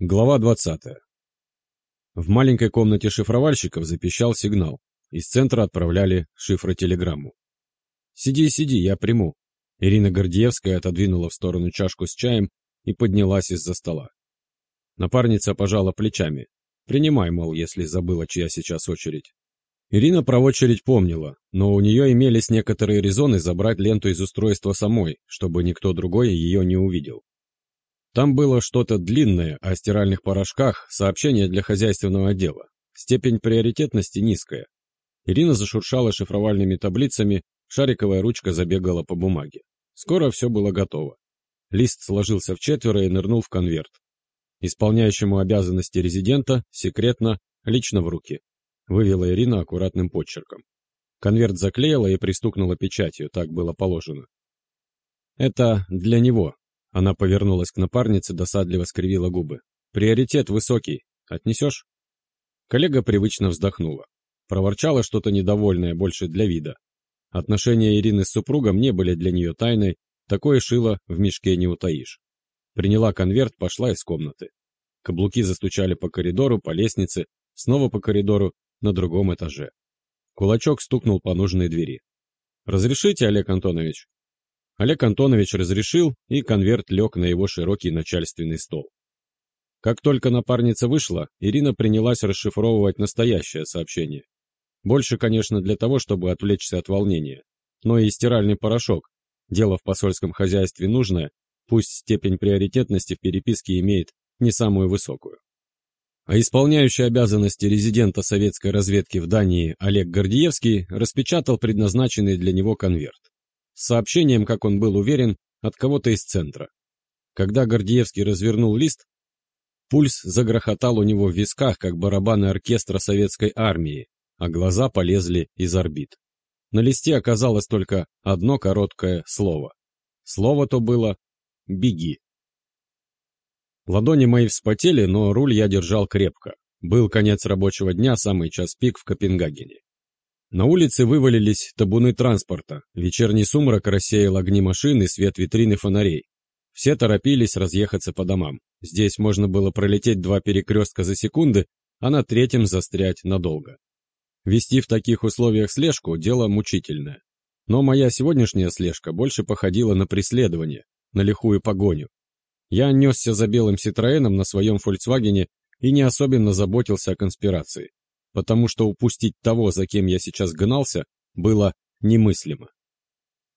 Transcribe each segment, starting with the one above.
Глава 20. В маленькой комнате шифровальщиков запищал сигнал. Из центра отправляли шифротелеграмму. «Сиди, сиди, я приму». Ирина Гордеевская отодвинула в сторону чашку с чаем и поднялась из-за стола. Напарница пожала плечами. «Принимай, мол, если забыла, чья сейчас очередь». Ирина про очередь помнила, но у нее имелись некоторые резоны забрать ленту из устройства самой, чтобы никто другой ее не увидел. Там было что-то длинное о стиральных порошках, сообщение для хозяйственного отдела. Степень приоритетности низкая. Ирина зашуршала шифровальными таблицами, шариковая ручка забегала по бумаге. Скоро все было готово. Лист сложился в четверо и нырнул в конверт. Исполняющему обязанности резидента, секретно, лично в руки. Вывела Ирина аккуратным почерком. Конверт заклеила и пристукнула печатью, так было положено. «Это для него», она повернулась к напарнице, досадливо скривила губы. «Приоритет высокий. Отнесешь?» Коллега привычно вздохнула. Проворчала что-то недовольное, больше для вида. Отношения Ирины с супругом не были для нее тайной, такое шило в мешке не утаишь. Приняла конверт, пошла из комнаты. Каблуки застучали по коридору, по лестнице, снова по коридору, на другом этаже. Кулачок стукнул по нужной двери. «Разрешите, Олег Антонович?» Олег Антонович разрешил, и конверт лег на его широкий начальственный стол. Как только напарница вышла, Ирина принялась расшифровывать настоящее сообщение. Больше, конечно, для того, чтобы отвлечься от волнения. Но и стиральный порошок. Дело в посольском хозяйстве нужное, пусть степень приоритетности в переписке имеет не самую высокую. А исполняющий обязанности резидента советской разведки в Дании Олег Гордиевский распечатал предназначенный для него конверт с сообщением, как он был уверен, от кого-то из центра. Когда Гордеевский развернул лист, пульс загрохотал у него в висках, как барабаны оркестра советской армии, а глаза полезли из орбит. На листе оказалось только одно короткое слово. Слово то было «беги». Ладони мои вспотели, но руль я держал крепко. Был конец рабочего дня, самый час пик в Копенгагене. На улице вывалились табуны транспорта, вечерний сумрак рассеял огни машин и свет витрины фонарей. Все торопились разъехаться по домам. Здесь можно было пролететь два перекрестка за секунды, а на третьем застрять надолго. Вести в таких условиях слежку – дело мучительное. Но моя сегодняшняя слежка больше походила на преследование, на лихую погоню. Я несся за белым Ситроеном на своем «Фольксвагене» и не особенно заботился о конспирации потому что упустить того, за кем я сейчас гнался, было немыслимо.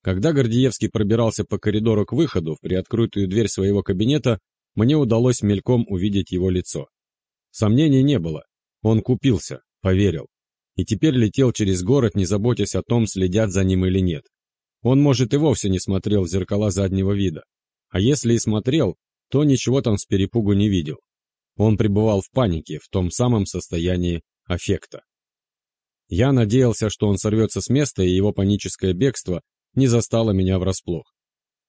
Когда Гордеевский пробирался по коридору к выходу в приоткрытую дверь своего кабинета, мне удалось мельком увидеть его лицо. Сомнений не было. Он купился, поверил. И теперь летел через город, не заботясь о том, следят за ним или нет. Он, может, и вовсе не смотрел в зеркала заднего вида. А если и смотрел, то ничего там с перепугу не видел. Он пребывал в панике, в том самом состоянии аффекта. Я надеялся, что он сорвется с места, и его паническое бегство не застало меня врасплох.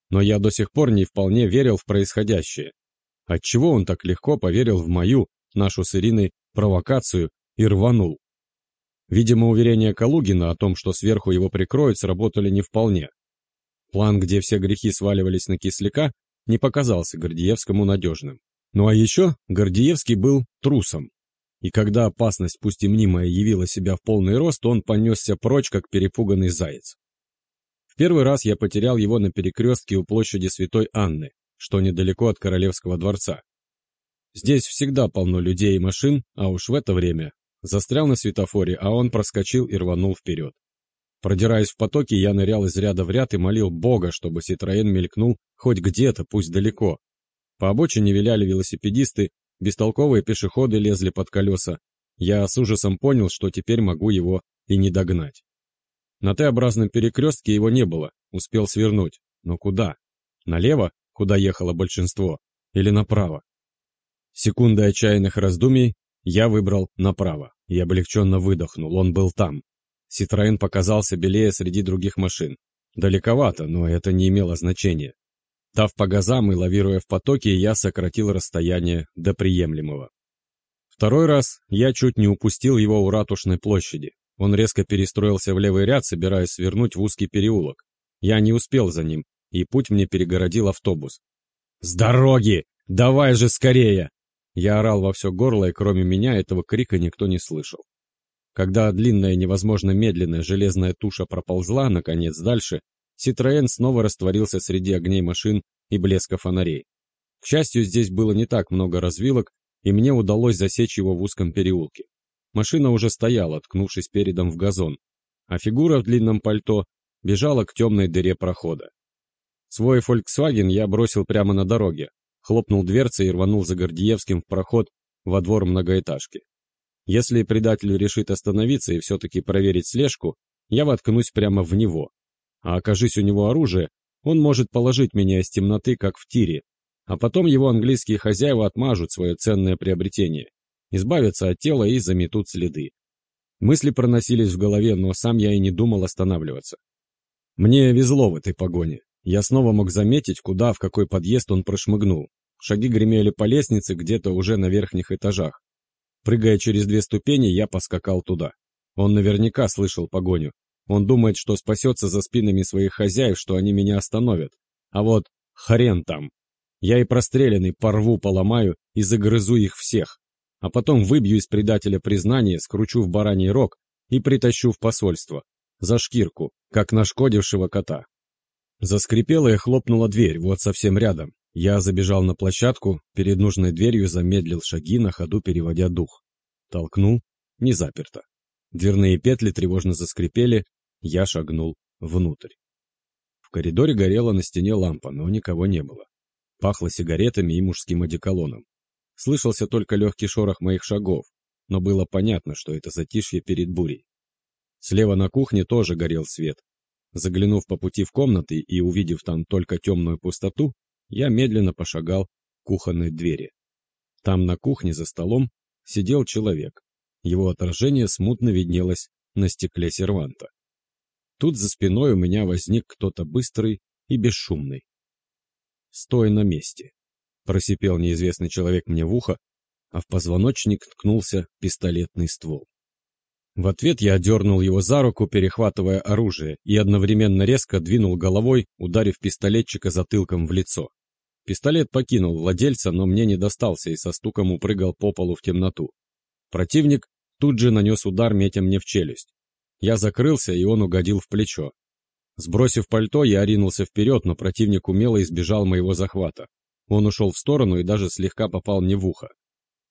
Но я до сих пор не вполне верил в происходящее. Отчего он так легко поверил в мою, нашу с Ириной, провокацию и рванул? Видимо, уверения Калугина о том, что сверху его прикроют, сработали не вполне. План, где все грехи сваливались на кисляка, не показался Гордеевскому надежным. Ну а еще Гордеевский был трусом. И когда опасность, пусть и мнимая, явила себя в полный рост, он понесся прочь, как перепуганный заяц. В первый раз я потерял его на перекрестке у площади Святой Анны, что недалеко от Королевского дворца. Здесь всегда полно людей и машин, а уж в это время застрял на светофоре, а он проскочил и рванул вперед. Продираясь в потоке, я нырял из ряда в ряд и молил Бога, чтобы Ситроен мелькнул хоть где-то, пусть далеко. По обочине виляли велосипедисты, Бестолковые пешеходы лезли под колеса. Я с ужасом понял, что теперь могу его и не догнать. На Т-образном перекрестке его не было, успел свернуть. Но куда? Налево, куда ехало большинство, или направо? Секунды отчаянных раздумий я выбрал направо и облегченно выдохнул, он был там. Ситроен показался белее среди других машин. Далековато, но это не имело значения. Дав по газам и лавируя в потоке, я сократил расстояние до приемлемого. Второй раз я чуть не упустил его у ратушной площади. Он резко перестроился в левый ряд, собираясь свернуть в узкий переулок. Я не успел за ним, и путь мне перегородил автобус. «С дороги! Давай же скорее!» Я орал во все горло, и кроме меня этого крика никто не слышал. Когда длинная, невозможно медленная железная туша проползла, наконец, дальше, Ситроен снова растворился среди огней машин и блеска фонарей. К счастью, здесь было не так много развилок, и мне удалось засечь его в узком переулке. Машина уже стояла, ткнувшись передом в газон, а фигура в длинном пальто бежала к темной дыре прохода. Свой Volkswagen я бросил прямо на дороге, хлопнул дверцей и рванул за Гордиевским в проход во двор многоэтажки. Если предатель решит остановиться и все-таки проверить слежку, я воткнусь прямо в него. А окажись у него оружие, он может положить меня из темноты, как в тире, а потом его английские хозяева отмажут свое ценное приобретение, избавятся от тела и заметут следы. Мысли проносились в голове, но сам я и не думал останавливаться. Мне везло в этой погоне. Я снова мог заметить, куда, в какой подъезд он прошмыгнул. Шаги гремели по лестнице где-то уже на верхних этажах. Прыгая через две ступени, я поскакал туда. Он наверняка слышал погоню. Он думает, что спасется за спинами своих хозяев, что они меня остановят. А вот хрен там. Я и простреленный порву, поломаю и загрызу их всех. А потом выбью из предателя признание, скручу в бараний рог и притащу в посольство. За шкирку, как нашкодившего кота. Заскрипела и хлопнула дверь, вот совсем рядом. Я забежал на площадку, перед нужной дверью замедлил шаги, на ходу переводя дух. Толкнул, не заперто. Дверные петли тревожно заскрипели, я шагнул внутрь. В коридоре горела на стене лампа, но никого не было. Пахло сигаретами и мужским одеколоном. Слышался только легкий шорох моих шагов, но было понятно, что это затишье перед бурей. Слева на кухне тоже горел свет, Заглянув по пути в комнаты и увидев там только темную пустоту, я медленно пошагал к кухонной двери. Там на кухне за столом сидел человек. Его отражение смутно виднелось на стекле серванта. Тут за спиной у меня возник кто-то быстрый и бесшумный. «Стой на месте!» — просипел неизвестный человек мне в ухо, а в позвоночник ткнулся пистолетный ствол. В ответ я дернул его за руку, перехватывая оружие, и одновременно резко двинул головой, ударив пистолетчика затылком в лицо. Пистолет покинул владельца, но мне не достался и со стуком упрыгал по полу в темноту. Противник тут же нанес удар, метя мне в челюсть. Я закрылся, и он угодил в плечо. Сбросив пальто, я ринулся вперед, но противник умело избежал моего захвата. Он ушел в сторону и даже слегка попал мне в ухо.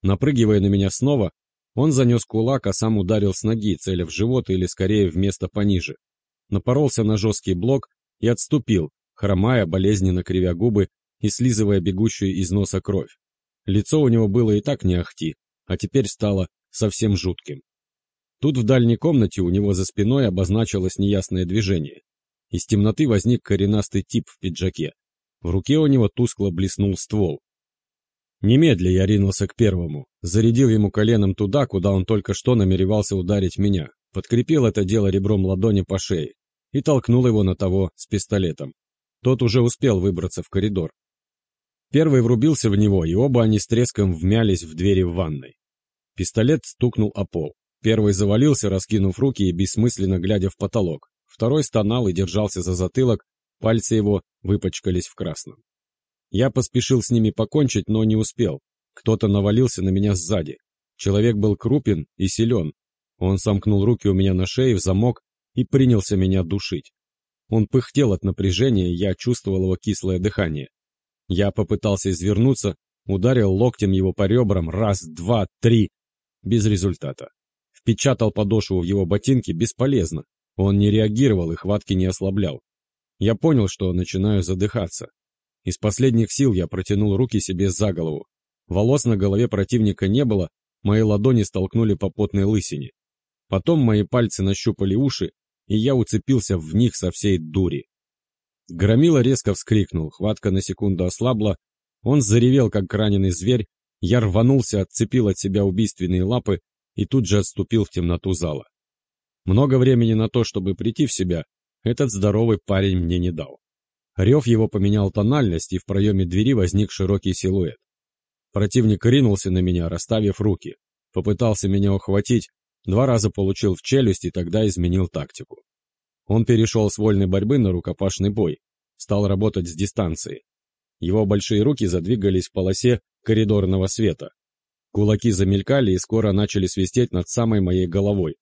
Напрыгивая на меня снова, он занес кулак, а сам ударил с ноги, целя в живот или скорее в место пониже. Напоролся на жесткий блок и отступил, хромая, болезненно кривя губы и слизывая бегущую из носа кровь. Лицо у него было и так не ахти, а теперь стало совсем жутким. Тут в дальней комнате у него за спиной обозначилось неясное движение. Из темноты возник коренастый тип в пиджаке. В руке у него тускло блеснул ствол. Немедля я ринулся к первому, зарядил ему коленом туда, куда он только что намеревался ударить меня, подкрепил это дело ребром ладони по шее и толкнул его на того с пистолетом. Тот уже успел выбраться в коридор. Первый врубился в него, и оба они с треском вмялись в двери в ванной. Пистолет стукнул о пол. Первый завалился, раскинув руки и бессмысленно глядя в потолок. Второй стонал и держался за затылок, пальцы его выпачкались в красном. Я поспешил с ними покончить, но не успел. Кто-то навалился на меня сзади. Человек был крупен и силен. Он сомкнул руки у меня на шее в замок и принялся меня душить. Он пыхтел от напряжения, я чувствовал его кислое дыхание. Я попытался извернуться, ударил локтем его по ребрам раз, два, три. Без результата. Впечатал подошву в его ботинки бесполезно. Он не реагировал и хватки не ослаблял. Я понял, что начинаю задыхаться. Из последних сил я протянул руки себе за голову. Волос на голове противника не было, мои ладони столкнули по потной лысине. Потом мои пальцы нащупали уши, и я уцепился в них со всей дури. Громила резко вскрикнул, хватка на секунду ослабла, он заревел, как раненый зверь, я рванулся, отцепил от себя убийственные лапы и тут же отступил в темноту зала. Много времени на то, чтобы прийти в себя, этот здоровый парень мне не дал. Рев его поменял тональность, и в проеме двери возник широкий силуэт. Противник ринулся на меня, расставив руки. Попытался меня ухватить, два раза получил в челюсть и тогда изменил тактику. Он перешел с вольной борьбы на рукопашный бой, стал работать с дистанции. Его большие руки задвигались в полосе коридорного света. Кулаки замелькали и скоро начали свистеть над самой моей головой.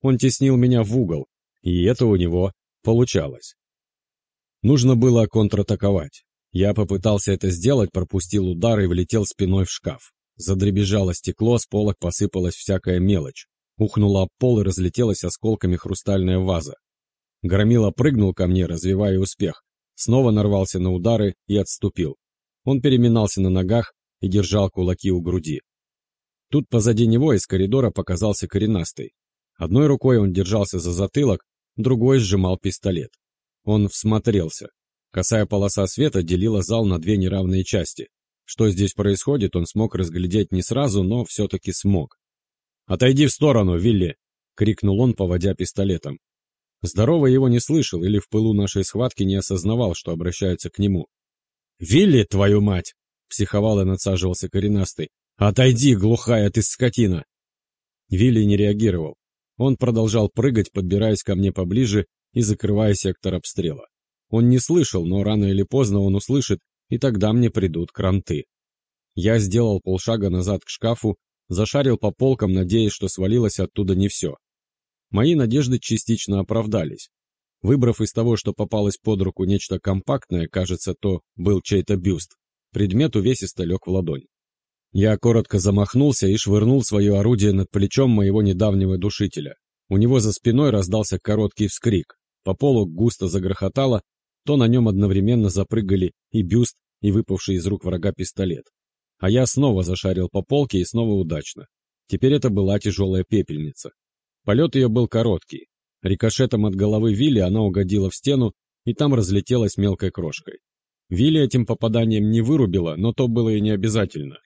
Он теснил меня в угол, и это у него получалось. Нужно было контратаковать. Я попытался это сделать, пропустил удар и влетел спиной в шкаф. Задребежало стекло, с полок посыпалась всякая мелочь. Ухнула об пол и разлетелась осколками хрустальная ваза. Громила прыгнул ко мне, развивая успех. Снова нарвался на удары и отступил. Он переминался на ногах и держал кулаки у груди. Тут позади него из коридора показался коренастый. Одной рукой он держался за затылок, другой сжимал пистолет. Он всмотрелся. Косая полоса света делила зал на две неравные части. Что здесь происходит, он смог разглядеть не сразу, но все-таки смог. «Отойди в сторону, Вилли!» — крикнул он, поводя пистолетом. Здоровый его не слышал или в пылу нашей схватки не осознавал, что обращаются к нему. «Вилли, твою мать!» — психовал и надсаживался коренастый. «Отойди, глухая ты скотина!» Вилли не реагировал. Он продолжал прыгать, подбираясь ко мне поближе и закрывая сектор обстрела. Он не слышал, но рано или поздно он услышит, и тогда мне придут кранты. Я сделал полшага назад к шкафу, зашарил по полкам, надеясь, что свалилось оттуда не все. Мои надежды частично оправдались. Выбрав из того, что попалось под руку нечто компактное, кажется, то был чей-то бюст, предмет увесисто лег в ладонь. Я коротко замахнулся и швырнул свое орудие над плечом моего недавнего душителя. У него за спиной раздался короткий вскрик. По полу густо загрохотало, то на нем одновременно запрыгали и бюст, и выпавший из рук врага пистолет. А я снова зашарил по полке и снова удачно. Теперь это была тяжелая пепельница. Полет ее был короткий. Рикошетом от головы Вилли она угодила в стену, и там разлетелась мелкой крошкой. Вилли этим попаданием не вырубила, но то было и не обязательно.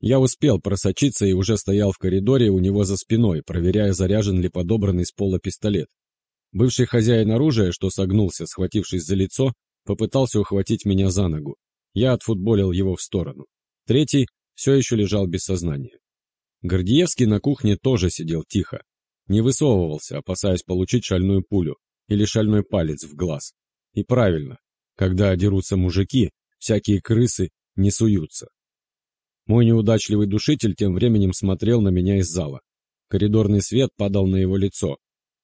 Я успел просочиться и уже стоял в коридоре у него за спиной, проверяя, заряжен ли подобранный с пола пистолет. Бывший хозяин оружия, что согнулся, схватившись за лицо, попытался ухватить меня за ногу. Я отфутболил его в сторону. Третий все еще лежал без сознания. Гордиевский на кухне тоже сидел тихо, не высовывался, опасаясь получить шальную пулю или шальной палец в глаз. И правильно, когда дерутся мужики, всякие крысы не суются. Мой неудачливый душитель тем временем смотрел на меня из зала. Коридорный свет падал на его лицо.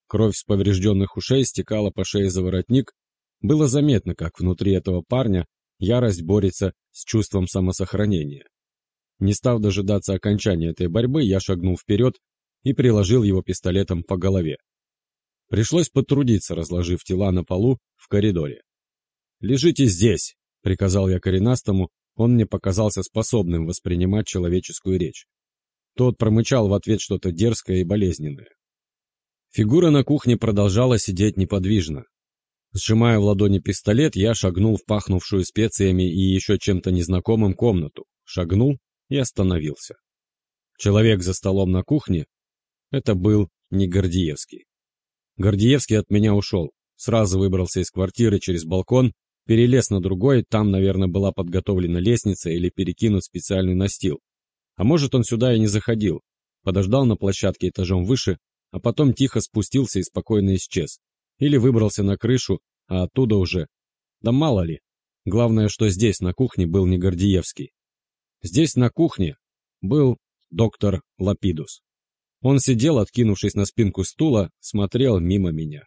Кровь с поврежденных ушей стекала по шее за воротник. Было заметно, как внутри этого парня ярость борется с чувством самосохранения. Не став дожидаться окончания этой борьбы, я шагнул вперед и приложил его пистолетом по голове. Пришлось потрудиться, разложив тела на полу в коридоре. «Лежите здесь!» — приказал я коренастому, он мне показался способным воспринимать человеческую речь. Тот промычал в ответ что-то дерзкое и болезненное. Фигура на кухне продолжала сидеть неподвижно. Сжимая в ладони пистолет, я шагнул в пахнувшую специями и еще чем-то незнакомым комнату, шагнул и остановился. Человек за столом на кухне это был не Гордиевский. Гордиевский от меня ушел, сразу выбрался из квартиры через балкон, перелез на другой, там, наверное, была подготовлена лестница или перекинут специальный настил. А может, он сюда и не заходил, подождал на площадке этажом выше, а потом тихо спустился и спокойно исчез. Или выбрался на крышу, а оттуда уже... Да мало ли. Главное, что здесь, на кухне, был не Гордиевский. Здесь, на кухне, был доктор Лапидус. Он сидел, откинувшись на спинку стула, смотрел мимо меня.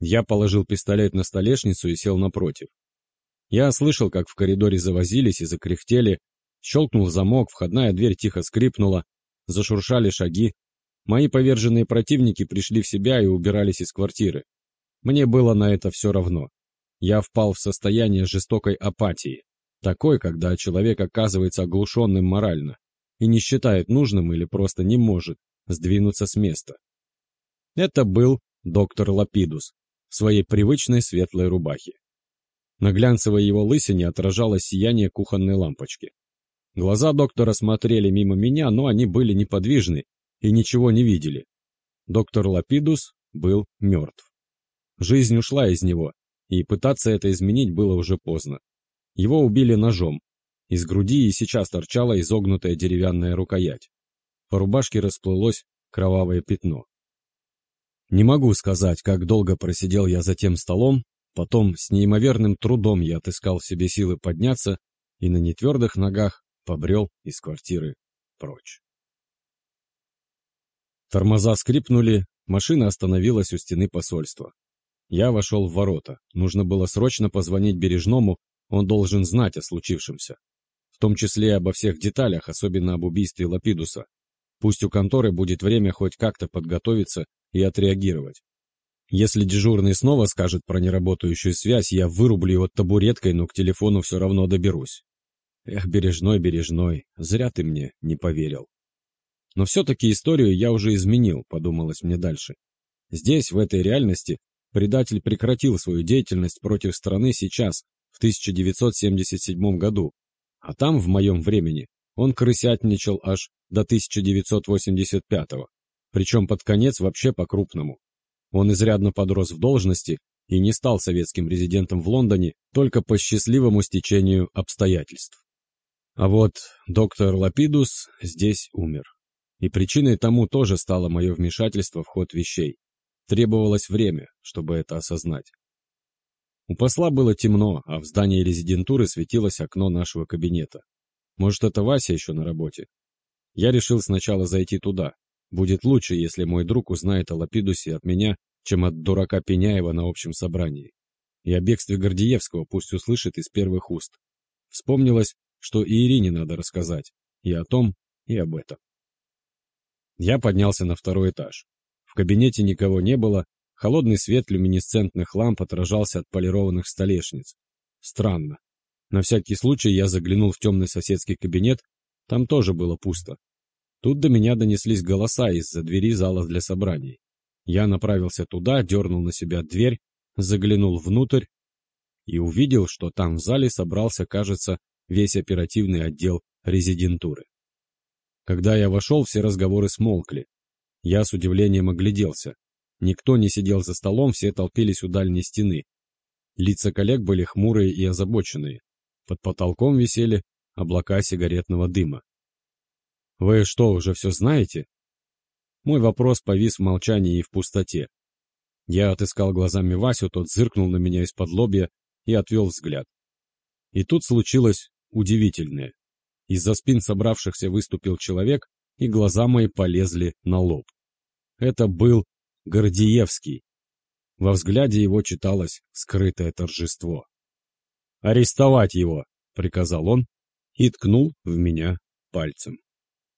Я положил пистолет на столешницу и сел напротив. Я слышал, как в коридоре завозились и закряхтели, щелкнул замок, входная дверь тихо скрипнула, зашуршали шаги. Мои поверженные противники пришли в себя и убирались из квартиры. Мне было на это все равно. Я впал в состояние жестокой апатии, такой, когда человек оказывается оглушенным морально и не считает нужным или просто не может сдвинуться с места. Это был доктор Лапидус в своей привычной светлой рубахе. На глянцевой его лысине отражалось сияние кухонной лампочки. Глаза доктора смотрели мимо меня, но они были неподвижны и ничего не видели. Доктор Лапидус был мертв. Жизнь ушла из него, и пытаться это изменить было уже поздно. Его убили ножом, из груди и сейчас торчала изогнутая деревянная рукоять. По рубашке расплылось кровавое пятно. Не могу сказать, как долго просидел я за тем столом, потом с неимоверным трудом я отыскал в себе силы подняться и на нетвердых ногах побрел из квартиры прочь. Тормоза скрипнули, машина остановилась у стены посольства. Я вошел в ворота. Нужно было срочно позвонить Бережному, он должен знать о случившемся. В том числе обо всех деталях, особенно об убийстве Лапидуса. Пусть у конторы будет время хоть как-то подготовиться и отреагировать. Если дежурный снова скажет про неработающую связь, я вырублю его табуреткой, но к телефону все равно доберусь. Эх, бережной, бережной, зря ты мне не поверил. Но все-таки историю я уже изменил, подумалось мне дальше. Здесь, в этой реальности, предатель прекратил свою деятельность против страны сейчас, в 1977 году, а там, в моем времени, он крысятничал аж до 1985-го, причем под конец вообще по-крупному. Он изрядно подрос в должности и не стал советским резидентом в Лондоне только по счастливому стечению обстоятельств. А вот доктор Лапидус здесь умер. И причиной тому тоже стало мое вмешательство в ход вещей. Требовалось время, чтобы это осознать. У посла было темно, а в здании резидентуры светилось окно нашего кабинета. Может, это Вася еще на работе? Я решил сначала зайти туда, Будет лучше, если мой друг узнает о Лапидусе от меня, чем от дурака Пеняева на общем собрании. И о бегстве Гордеевского пусть услышит из первых уст. Вспомнилось, что и Ирине надо рассказать. И о том, и об этом. Я поднялся на второй этаж. В кабинете никого не было, холодный свет люминесцентных ламп отражался от полированных столешниц. Странно. На всякий случай я заглянул в темный соседский кабинет, там тоже было пусто. Тут до меня донеслись голоса из-за двери зала для собраний. Я направился туда, дернул на себя дверь, заглянул внутрь и увидел, что там в зале собрался, кажется, весь оперативный отдел резидентуры. Когда я вошел, все разговоры смолкли. Я с удивлением огляделся. Никто не сидел за столом, все толпились у дальней стены. Лица коллег были хмурые и озабоченные. Под потолком висели облака сигаретного дыма. «Вы что, уже все знаете?» Мой вопрос повис в молчании и в пустоте. Я отыскал глазами Васю, тот зыркнул на меня из-под лобья и отвел взгляд. И тут случилось удивительное. Из-за спин собравшихся выступил человек, и глаза мои полезли на лоб. Это был Гордиевский. Во взгляде его читалось скрытое торжество. «Арестовать его!» — приказал он и ткнул в меня пальцем.